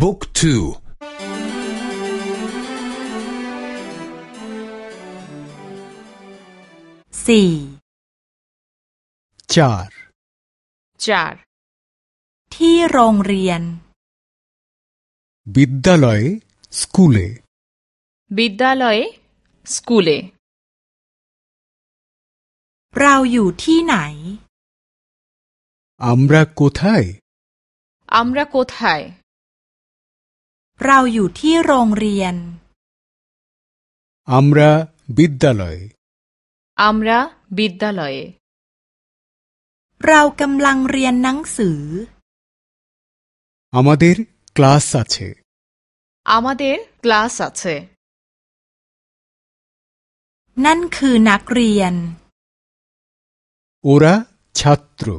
บุ๊กทูสี่จาร์จาร์ที่โรงเรียนบิดดาลอยสกูเลบิดดาลอยสกูเลเราอยู่ที่ไหนอัมราโกทายอัมราโกทายเราอยู่ที่โรงเรียน อัมราบิดดาลอยอัมราบิดดาลอยเรากำลังเรียนหนังสืออามาเดร์คลาสอาเชอามาเดร์คลาสอาเชนั่นคือนักเรียนโอราชัตรู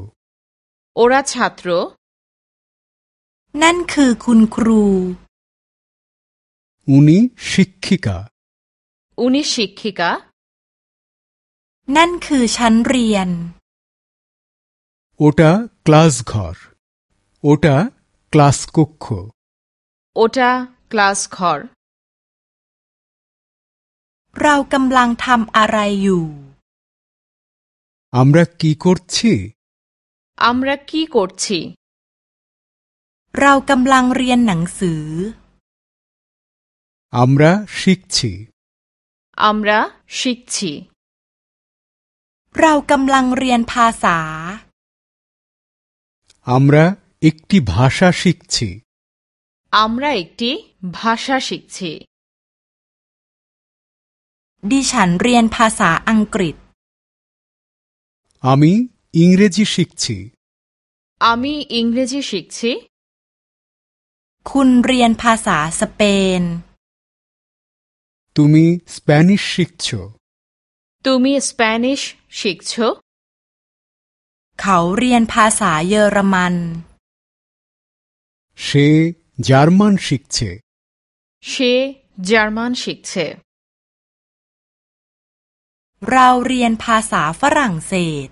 โอราชัตรูนั่นคือคุณครูอุนิศิคิกาอุนิศิคิกานั่นคือชั้นเรียนโอตาคลาสกอร์โอตาคลาสกุ๊กโคโอตาคลาสกอร์เรากำลังทำอะไรอยู่อัมรักีกอร์ชีอัมรักีกอร์ชีเรากำลังเรียนหนังสือ আমরা শিখছি আমরা শিখছি เรากำลังเรียนภาษาอัมราอีกทีภาษาศึกชีอัมราอีกทีภาษาศึกชีดิฉันเรียนภาษาอังกฤษอามีอังกฤษศึกชีอามีอังกฤษศึกชีคุณเรียนภาษาสเปน তুমি স্প্যানিশ শিখছ তুমি স্প্যানিশ শিখছ เขาเรียนภาษาเยอรมัน সে জার্মান শিখছে সে জার্মান শিখছে เราเรียนภาษา ฝรั่งเศส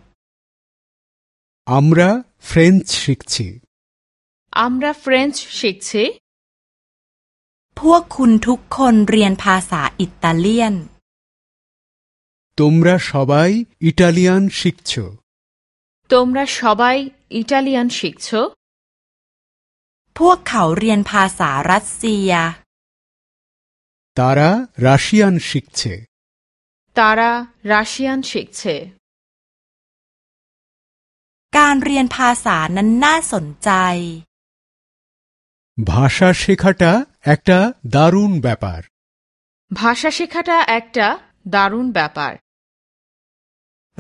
আমরা ফ্রেঞ্চ শিখছি আমরা ফ্রেঞ্চ শিখছি พวกคุณทุกคนเรียนภาษาอิตาเลียน ตุมราชอบายอิตาเลียนศึกชาตุมราชอบายอิตาเลียนศึกชาพวกเขาเรียนภาษารัสเซีย ตาระรัสเซียนศึกชาตาระรัสเซียนศึกชาการเรียนภาษานั้นน่าสนใจ ภาษาศึกษา একটা দারুণ ব্যাপার ভাষা শেখাটা একটা দারুণ ব্যাপার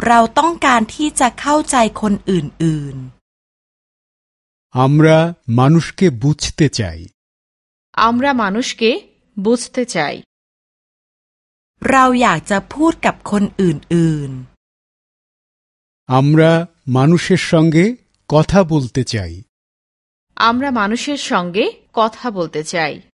เราต้องการที่จะเข้าใจคนอื่นๆ আমরা মানুষকে বুঝতে চাই আমরা মানুষকে বুঝতে চাই আমরা মানুষের সঙ্গে কথা বলতে চাই আমরা মানুষের সঙ্গে কথা বলতে চাই